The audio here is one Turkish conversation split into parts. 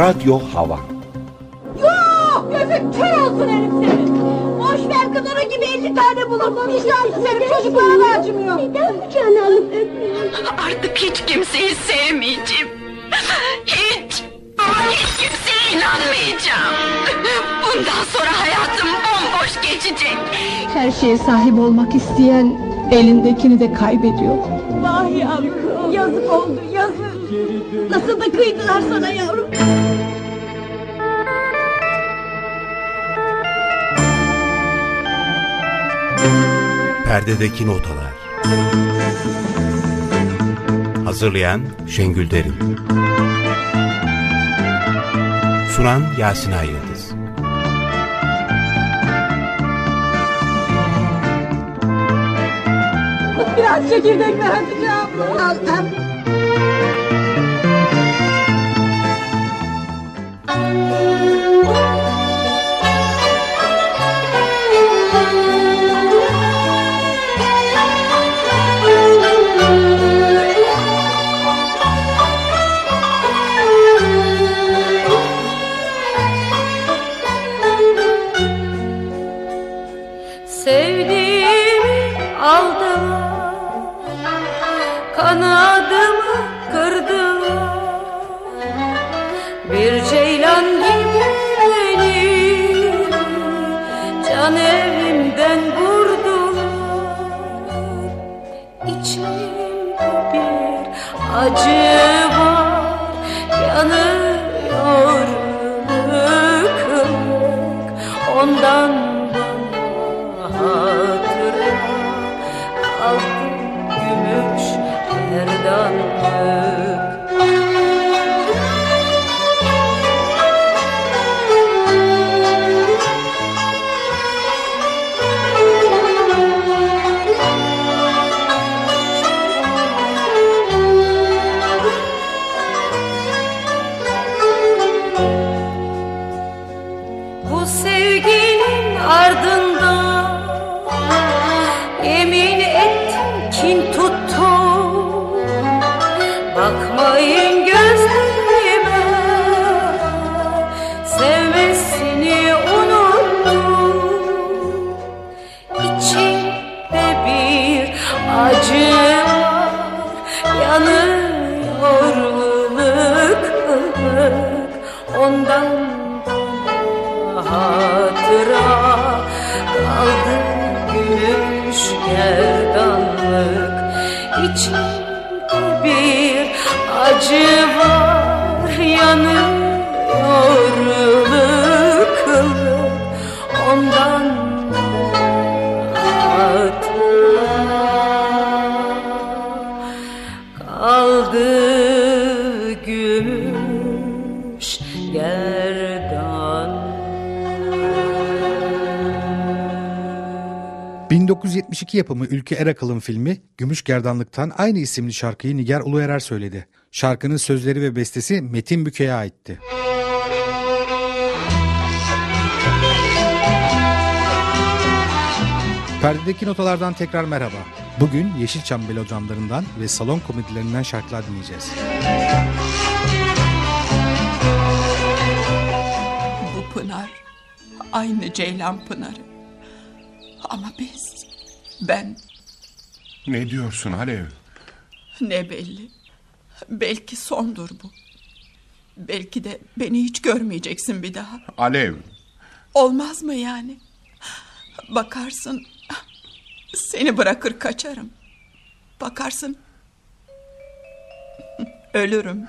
Radyo Hava Yok gözün kör olsun herif senin. Boş ver kız onun gibi elli tane bulursun. Vicdansız herif çocuklara da acımıyor. Neden kucağına alıp öpmüyorsun? Artık hiç kimseyi sevmeyeceğim. Hiç. Hiç kimseye inanmayacağım. Bundan sonra hayatım bomboş geçecek. Her şeye sahip olmak isteyen elindekini de kaybediyor. Vah yavrum yazık oldu yazık. Nasıl da kıydılar sana yavrum. Perdedeki notalar. Hazırlayan Şengül Derin. Sunan Yasin Yıldız. Biraz çekirdek ver Hatice abla. 1972 yapımı Ülke Erakal'ın filmi Gümüş Gerdanlık'tan aynı isimli şarkıyı Nigar Uluerer söyledi. Şarkının sözleri ve bestesi Metin Büke'ye aitti. Perdedeki notalardan tekrar merhaba. Bugün Yeşilçam melodramlarından ve salon komedilerinden şarkılar dinleyeceğiz. Bu pınar aynı Ceylan Pınarı. Ama biz, ben Ne diyorsun Alev? ne belli. Belki sondur bu. Belki de beni hiç görmeyeceksin bir daha. Alev, Olmaz mı yani? Bakarsın seni bırakır kaçarım. Bakarsın ölürüm.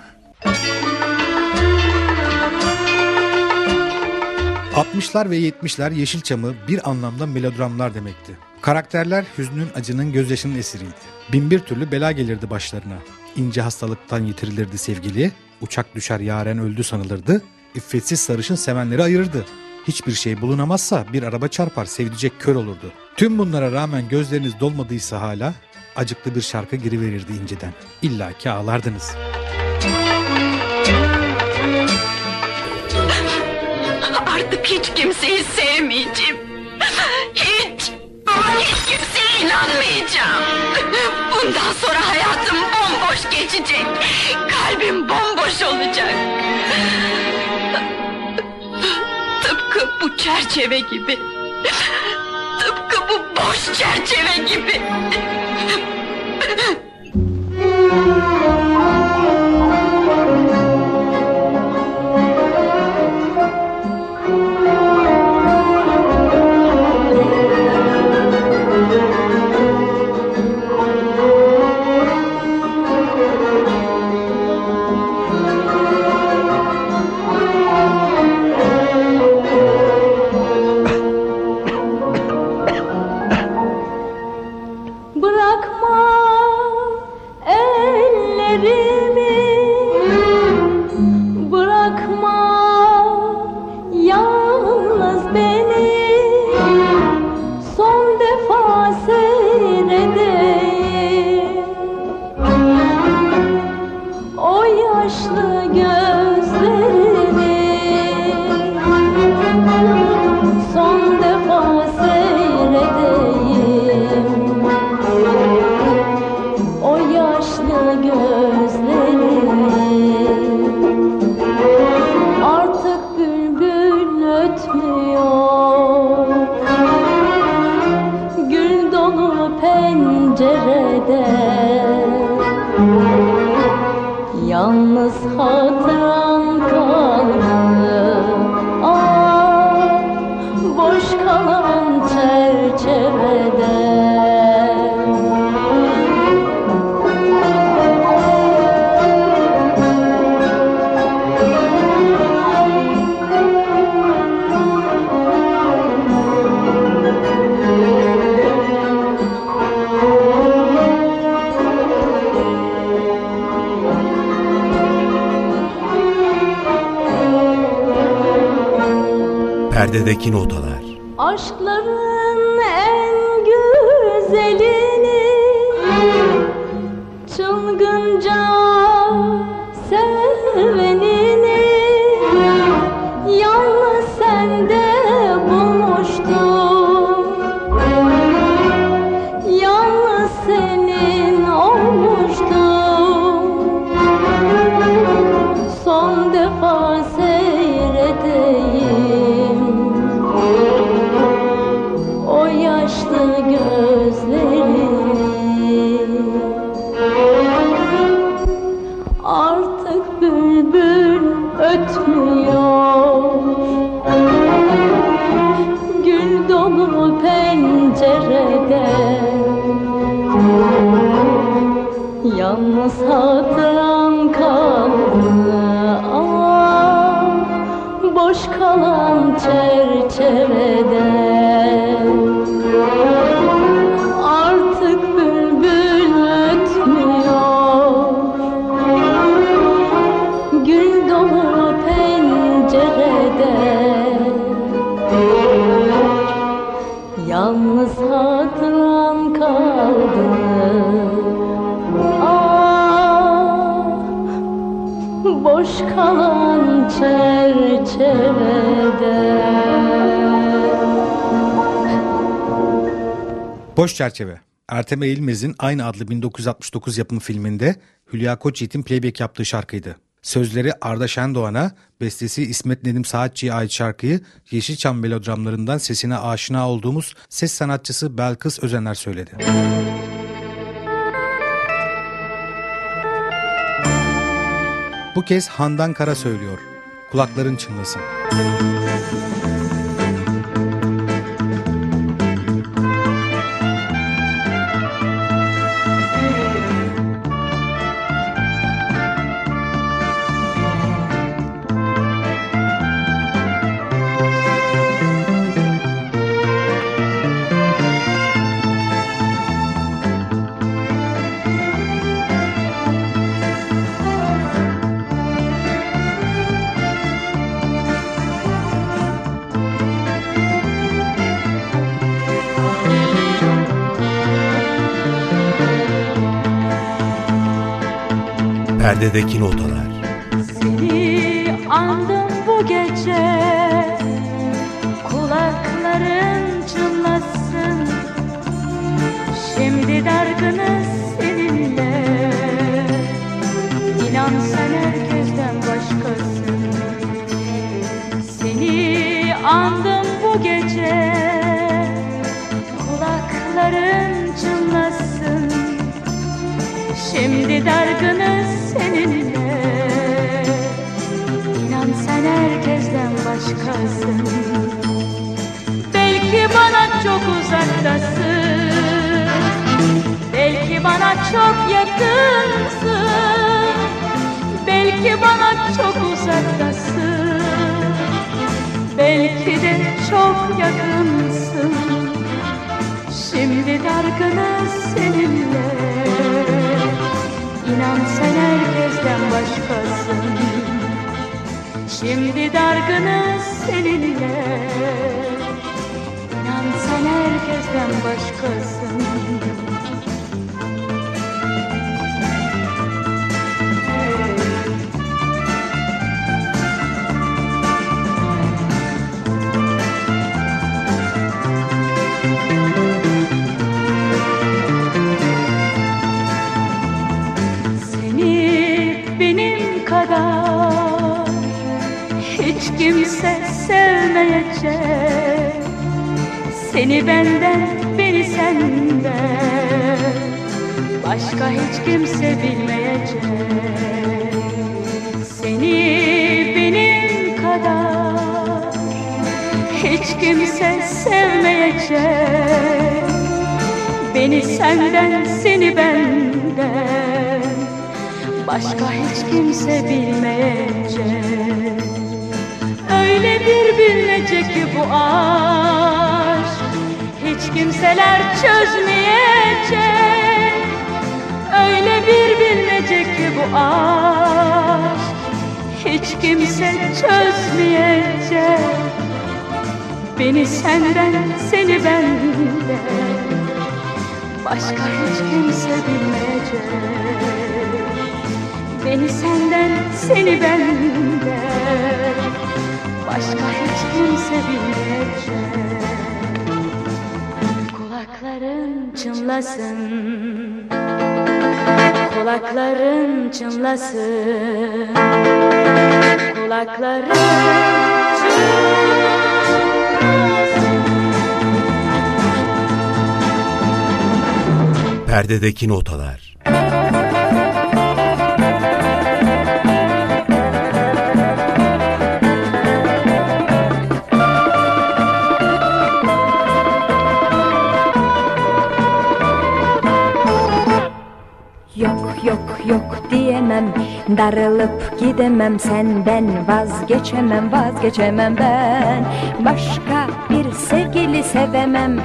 60'lar ve 70'ler Yeşilçam'ı bir anlamda melodramlar demekti. Karakterler hüznün, acının, gözyaşının esiriydi. Binbir türlü bela gelirdi başlarına. İnce hastalıktan yitirilirdi sevgili, uçak düşer yaren öldü sanılırdı, iffetsiz sarışın sevenleri ayırırdı. Hiçbir şey bulunamazsa bir araba çarpar, sevdicek kör olurdu. Tüm bunlara rağmen gözleriniz dolmadıysa hala acıklı bir şarkı giriverirdi inceden. İlla ki ağlardınız. Artık hiç kimseyi sevmeyeceğim inanmayacağım. Bundan sonra hayatım bomboş geçecek. Kalbim bomboş olacak. Tıpkı bu çerçeve gibi. Tıpkı bu boş çerçeve gibi. Perdedeki notalar. Aşkların Yalnız hatıram kaldı Ah, boş kalan çerçevede Boş Çerçeve. Ertem Eğilmez'in aynı adlı 1969 yapımı filminde Hülya Koçyiğit'in playback yaptığı şarkıydı. Sözleri Arda Şendoğan'a, bestesi İsmet Nedim Saatçı'ya ait şarkıyı Yeşilçam melodramlarından sesine aşina olduğumuz ses sanatçısı Belkıs Özener söyledi. Bu kez Handan Kara söylüyor. Kulakların çınlasın. Perdedeki notalar. Seni başkasın Belki bana çok uzaktasın. Belki bana çok yakınsın. Belki bana çok uzaktasın. Belki de çok yakınsın. Şimdi dargınız seninle. İnan sen herkesten başkasın Şimdi dargınız seninle İnan sen herkesten başkasın sevmeyecek Seni benden, beni senden. Başka hiç kimse bilmeyecek. Seni benim kadar hiç kimse sevmeyecek. Beni senden, seni benden. Başka hiç kimse bilmeyecek Öyle bir bilinecek ki bu aşk. Hiç kimseler çözmeyecek. Öyle bir bilinecek ki bu aşk. Hiç kimse çözmeyecek. Beni senden, seni benden. Başka hiç kimse bilmeyecek. Beni senden, seni benden Başka hiç kimse bilmeyecek. Kulakların çınlasın. Kulakların çınlasın. Kulakların çınlasın. Perdedeki notalar. Darılıp gidemem senden Vazgeçemem vazgeçemem ben. Başka bir sevgili sevemem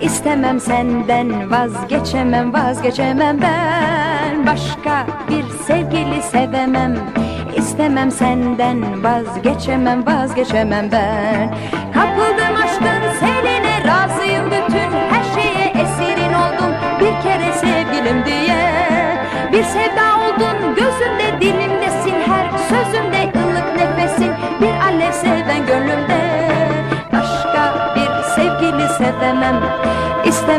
İstemem senden Vazgeçemem vazgeçemem ben. Başka bir sevgili sevemem İstemem senden Vazgeçemem vazgeçemem ben. Kapıldım aşkın seline Razıyım bütün her şeye Esirin oldum. Bir kere sevgilim diye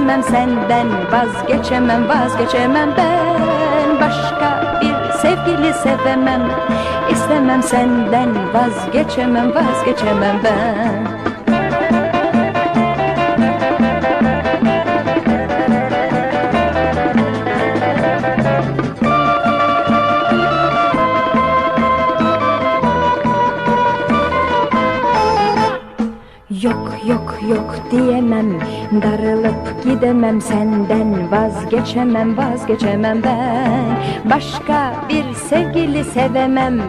istemem senden vazgeçemem vazgeçemem ben. Başka bir sevgili sevemem. İstemem senden vazgeçemem vazgeçemem ben Darılıp gidemem senden Vazgeçemem vazgeçemem ben. Başka bir sevgili sevemem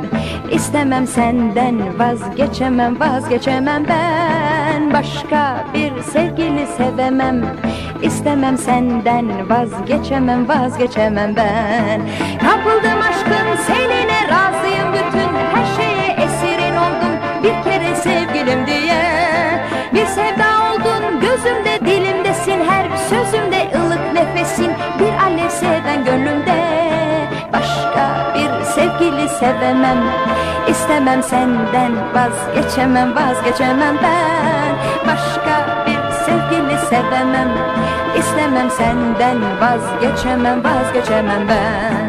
İstemem senden Vazgeçemem vazgeçemem ben. Başka bir sevgili sevemem İstemem senden Vazgeçemem vazgeçemem ben. Kapıldım aşkın seninle Razıyım bütün. Her şeye Esirin oldum bir kere sevgilim diye. Bir sevda nefesin bir alev seven gönlümde Başka bir sevgili sevemem istemem senden vazgeçemem vazgeçemem ben Başka bir sevgili sevemem istemem senden vazgeçemem vazgeçemem ben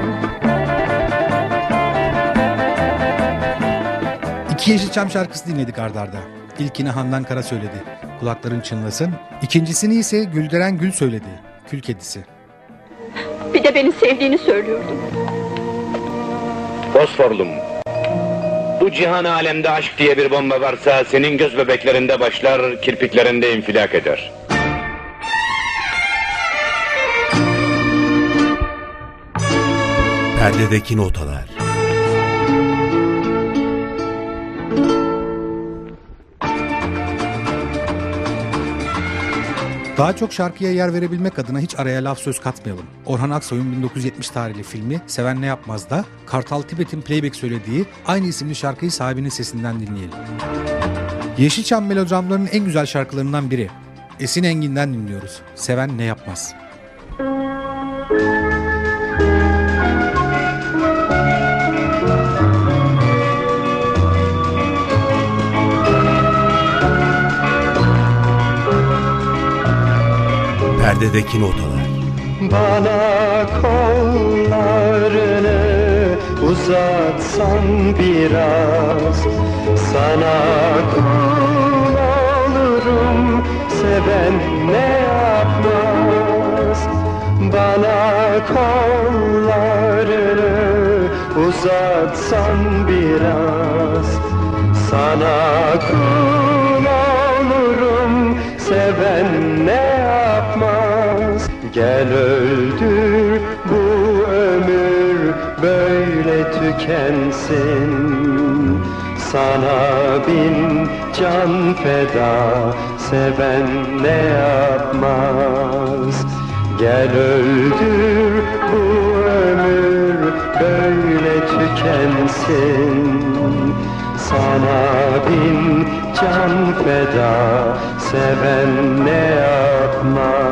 İki Yeşilçam şarkısı dinledik ardarda. İlkini Handan Kara söyledi. Kulakların çınlasın. İkincisini ise Gülderen Gül söyledi. Kül kedisi. Bir de beni sevdiğini söylüyordun. Fosforlum. Bu cihan alemde aşk diye bir bomba varsa senin göz bebeklerinde başlar, kirpiklerinde infilak eder. Perdedeki notalar. Daha çok şarkıya yer verebilmek adına hiç araya laf söz katmayalım. Orhan Aksoy'un 1970 tarihli filmi Seven Ne Yapmaz'da Kartal Tibet'in playback söylediği aynı isimli şarkıyı sahibinin sesinden dinleyelim. Yeşilçam melodramlarının en güzel şarkılarından biri. Esin Engin'den dinliyoruz. Seven Ne Yapmaz. Perdedeki notalar. Bana kollarını uzatsan biraz Sana kul olurum seven ne yapmaz Bana kollarını uzatsan biraz Sana kul olurum seven ne yapmaz Gel öldür bu ömür böyle tükensin. Sana bin can feda seven ne yapmaz? Gel öldür bu ömür böyle tükensin. Sana bin can feda seven ne yapmaz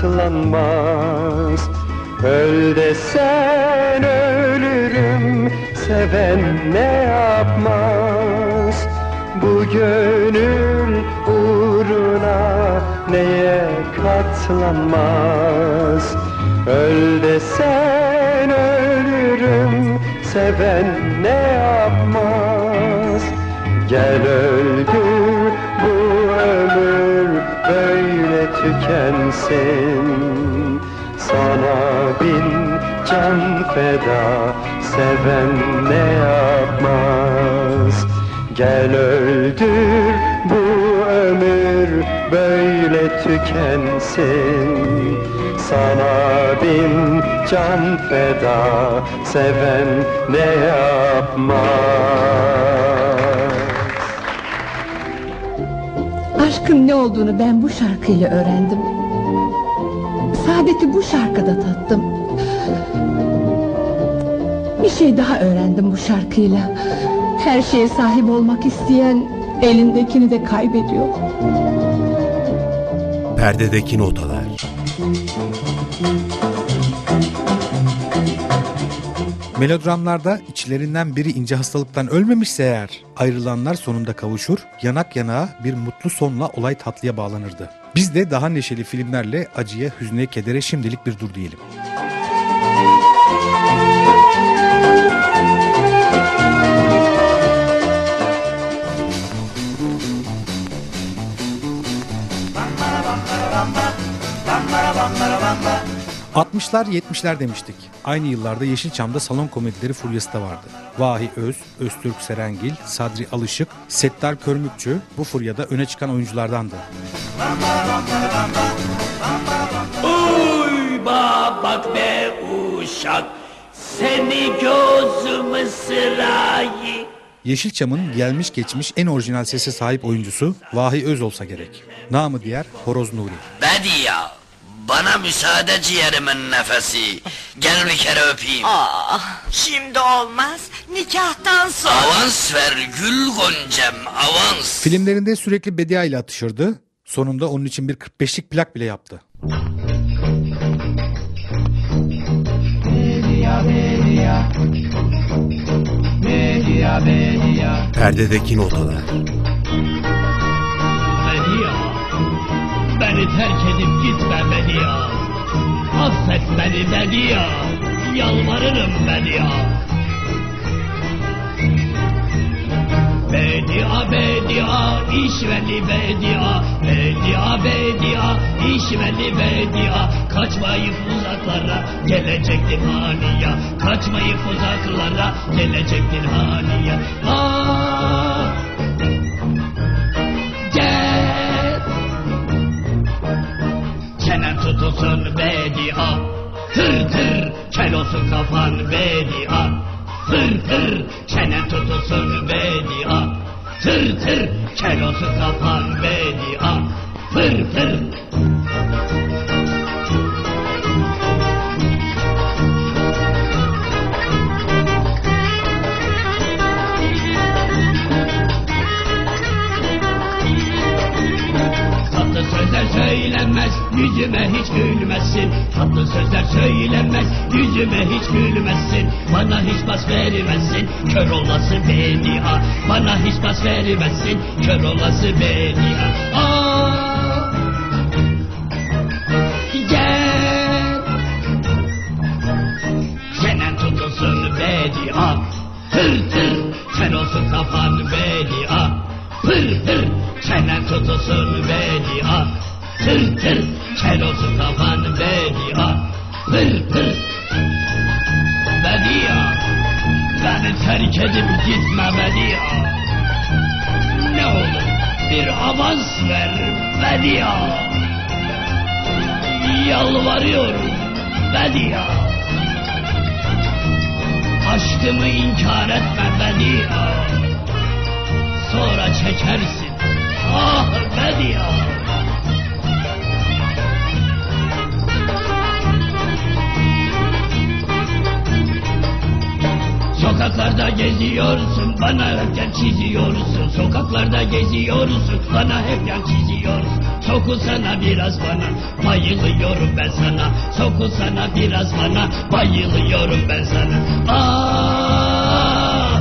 katlanmaz Öl desen ölürüm seven ne yapmaz? Bu gönül uğruna neye katlanmaz? Öl desen ölürüm seven ne yapmaz? Gel öldür tükensin. Sana bin can feda seven ne yapmaz? Gel öldür bu ömür böyle tükensin. Sana bin can feda seven ne yapmaz Aşkın ne olduğunu ben bu şarkıyla öğrendim. Saadeti bu şarkıda tattım. Bir şey daha öğrendim bu şarkıyla. Her şeye sahip olmak isteyen elindekini de kaybediyor. Perdedeki notalar. Melodramlarda içlerinden biri ince hastalıktan ölmemişse eğer ayrılanlar sonunda kavuşur, yanak yanağa bir mutlu sonla olay tatlıya bağlanırdı. Biz de daha neşeli filmlerle acıya, hüzne, kedere şimdilik bir dur diyelim. ...60'lar 70'ler demiştik. Aynı yıllarda Yeşilçam'da salon komedileri furyası da vardı. Vahi Öz, Öztürk Serengil, Sadri Alışık, Settar Körmükçü bu furyada öne çıkan oyunculardandı. Uy bak be uşak Seni gözüm sırayı Yeşilçam'ın gelmiş geçmiş en orijinal sese sahip oyuncusu Vahi Öz olsa gerek. Namı diğer Horoz Nuri. Bedi ya Bana müsaade ciğerimin nefesi. Gel bir kere öpeyim. Aa, şimdi olmaz. Nikahtan sonra. Avans ver gül goncem avans. Filmlerinde sürekli Bedia ile atışırdı. Sonunda onun için bir 45'lik plak bile yaptı. Perdedeki notalar. Bedia, beni terk edip gitme Bedia. Affet beni Bedia, yalvarırım Bedia. Bedia bedia, işveli bedia, bedia bedia, işveli bedia. Kaçmayıp uzaklara, gelecektin haniya. Kaçmayıp uzaklara, gelecektin haniya. Ah! Gel! Çenen tutulsun bedia, tır tır, kel olsun kafan bedia. Tır tır, çenen tutulsun bedia. Tır tır, kel olsun kafan bedia. Tır tır. Yüzüme hiç gülmezsin. Tatlı sözler söylenmez, yüzüme hiç gülmezsin. Bana hiç bas vermezsin, kör olası beni ha. Bana hiç bas vermezsin, kör olası beni ha. Aa! Gel! Çenen tutulsun beni ha. Tır tır, kör olsun kafan beni ha. Pır pır, çenen tutulsun beni ha. Tır tır, olsun kafan beni ha. Pır pır. Beni terk edip gitme beni ya. Ne olur bir avans ver beni ya. Yalvarıyorum beni ya. Aşkımı inkar etme beni ya. Sonra çekersin. Ah beni Sokaklarda geziyorsun, bana hep yan çiziyorsun. Sokaklarda geziyorsun, bana hep yan çiziyorsun. Sokulsana biraz bana, bayılıyorum ben sana. Sokulsana biraz bana, bayılıyorum ben sana. Ah!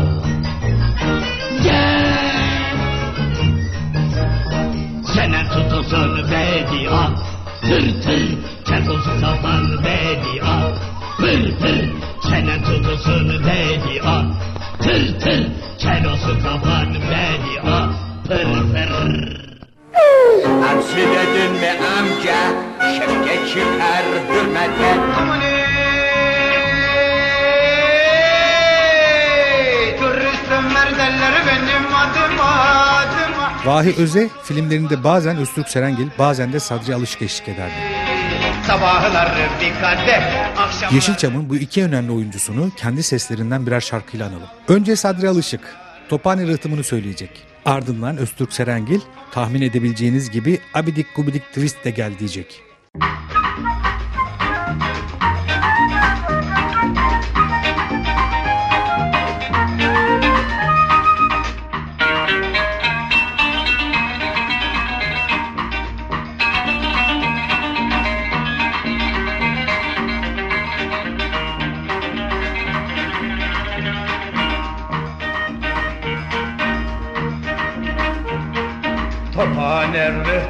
Gel! Çenen tutulsun bedia, tır tır, çakılsın kafan bedia. Pır pır, çenen tutulsun bedia, tır tır, kel olsun kafan bedia. Pır pır. Hamsi dedin mi amca? Şevke çıkar hürmete. Turist merdeller benim adım adıma. Vahi Öze filmlerinde bazen Öztürk Serengil bazen de Sadri Alışık eşlik ederdi. Sabahlar bir kadeh, akşam Yeşilçam'ın bu iki önemli oyuncusunu kendi seslerinden birer şarkıyla analım. Önce Sadri Alışık, Tophane rıhtımını söyleyecek. Ardından Öztürk Serengil, tahmin edebileceğiniz gibi abidik gubidik twist de gel diyecek.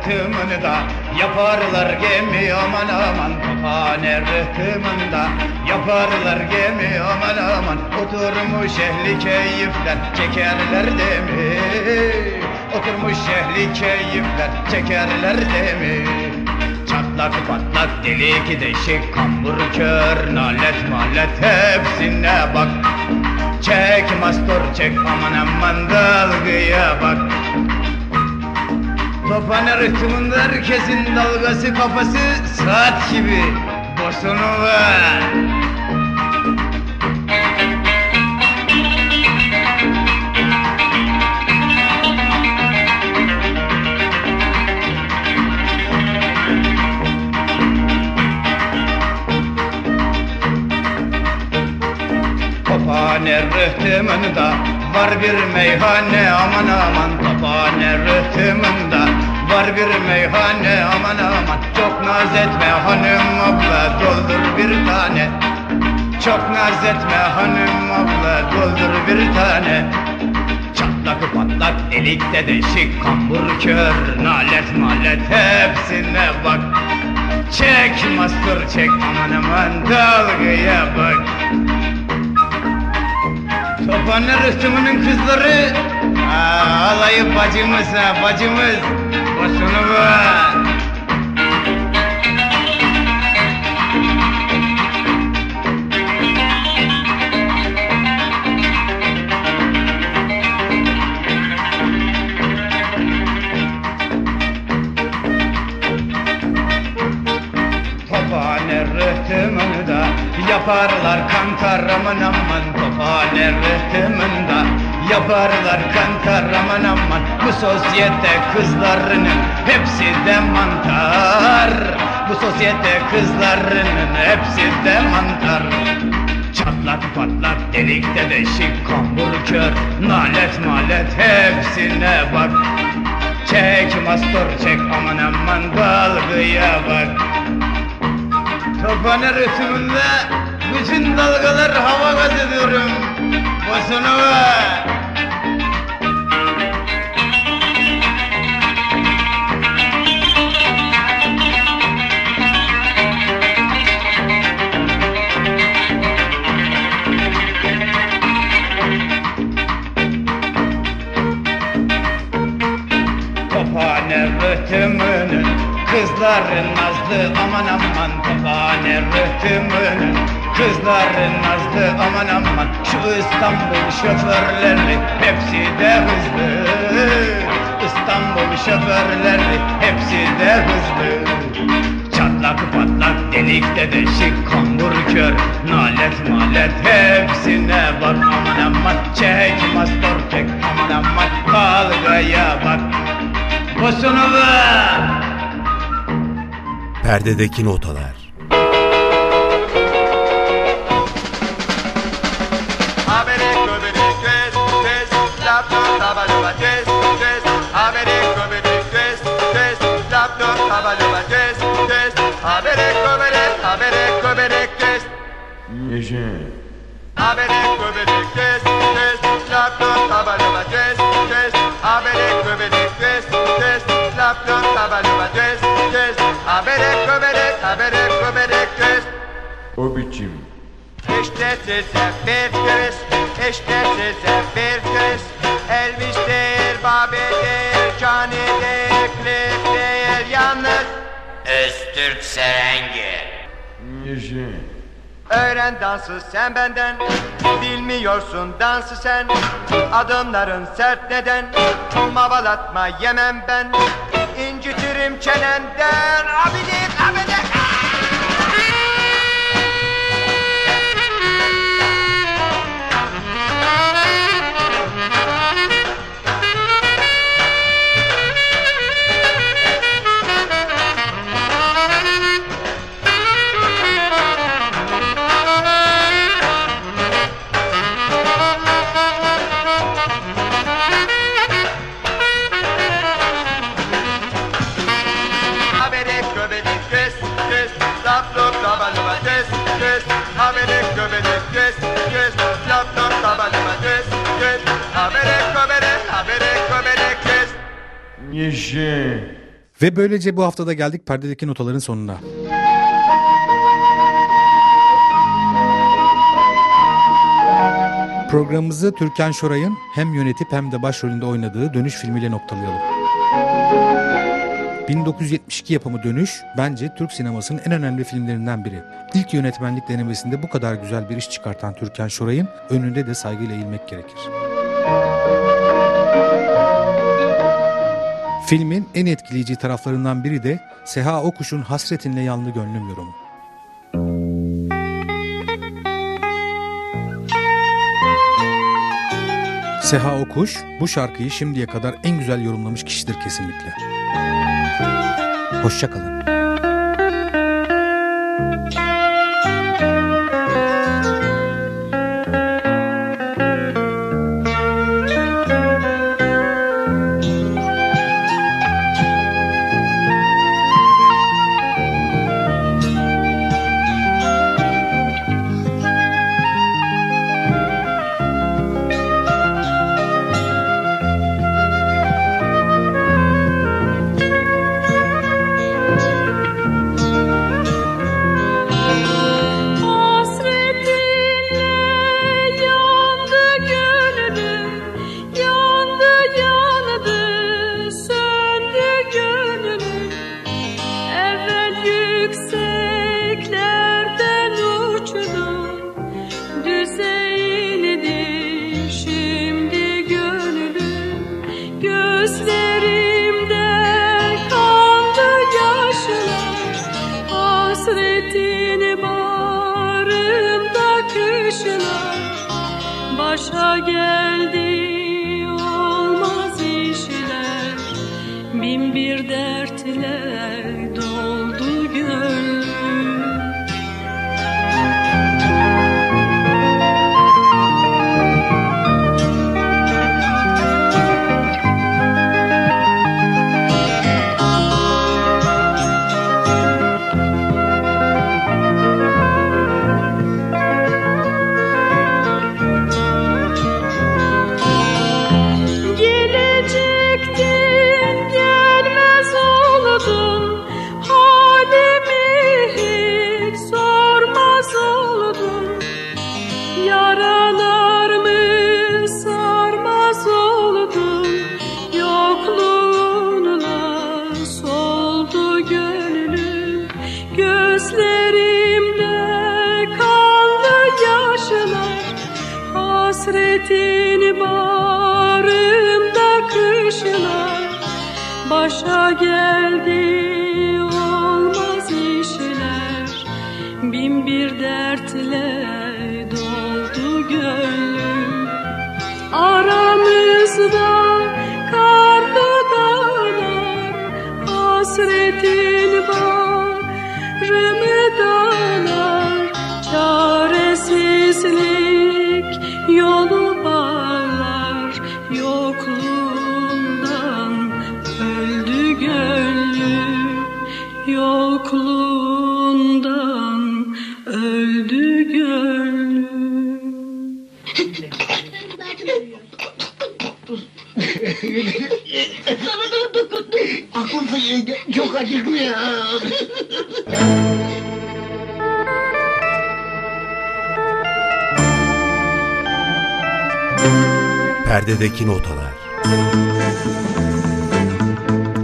Tophane rıhtımında yaparlar gemi aman aman. Tophane rıhtımında yaparlar gemi aman aman. Oturmuş ehli keyifler çekerler demi. Oturmuş ehli keyifler çekerler demi. Çatlak patlak delik deşik kambur kör nalet malet hepsine bak. Çek mastor çek aman aman dalgaya bak Tophane rıhtımında herkesin dalgası kafası saat gibi. Bosanova Tophane rıhtımında var bir meyhane. Aman aman Tophane rıhtımında Var bir meyhane. Aman aman Çok naz etme hanım abla doldur bir tane. Çok naz etme hanım abla doldur bir tane. Çatlak patlak delikte deşik kambur kör Nalet malet hepsine bak. Çek master çek aman aman dalgaya bak. Tophane rıhtımının kızları. Aa, Alayı bacımız bacımız Yaparlar kantar aman. Tophane rıhtımında Yaparlar kantar aman aman. Bu sosyete kızlarının Hepsi de mantar. Bu sosyete kızlarının Hepsi de mantar. Çatlak patlak delikte deşik kambur kör. Nalet malet hepsine bak. Çek mastor çek aman aman dalgaya bak. Tophane rıhtımında bütün dalgalar hava gaz ediyorum. Boşuna var. Rıhtımının Kızların nazlı aman aman Tophane rıhtımının Kızların nazlı aman aman Şu İstanbul şoförleri Hepsi de hızlı. İstanbul şoförleri Hepsi de hızlı. Çatlak patlak delikte deşik kambur kör Nalet malet hepsine bak. Aman aman Çek mastor çek aman aman Dalgaya bak Boşunu ver Perdedeki notalar. Göz Habere köbere göz göz laptop tabaluba göz habere köbere göz göz laptop tabaluba göz göz göz göz laptop tabaluba göz O biçim. İşte size bir göz, işte size bir göz Elvis'tir, Babe'dir, Cani'dir, Cliff'tir yalnız. Öztürk Serengil Öğren dansı sen benden. Bilmiyorsun dansı sen. Adımların sert neden? Mavalatma yemem ben. İncitirim çenenden. Abidik abidik Habere Ve böylece bu haftada geldik perdedeki notaların sonuna. Programımızı Türkan Şoray'ın hem yönetip hem de başrolünde oynadığı Dönüş filmiyle noktalayalım. 1972 yapımı Dönüş bence Türk sinemasının en önemli filmlerinden biri. İlk yönetmenlik denemesinde bu kadar güzel bir iş çıkartan Türkan Şoray'ın önünde de saygıyla eğilmek gerekir. Filmin en etkileyici taraflarından biri de Seha Okuş'un Hasretinle Yanlı Gönlüm yorumu. Seha Okuş bu şarkıyı şimdiye kadar en güzel yorumlamış kişidir kesinlikle. Hoşçakalın. Sana da dokundu. Aklım sıçraydı. Çok acıklıyor. Perdedeki Notalar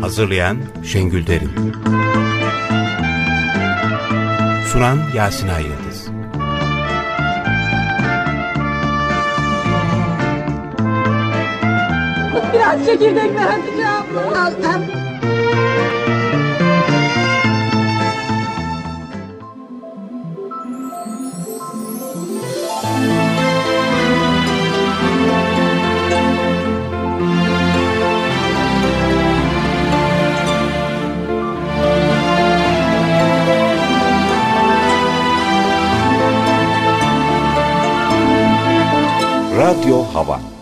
Hazırlayan Şengül Derin Sunan Yasin Ay Yıldız Al çekirdekle Hatice abla. Al, al. Radyo Hava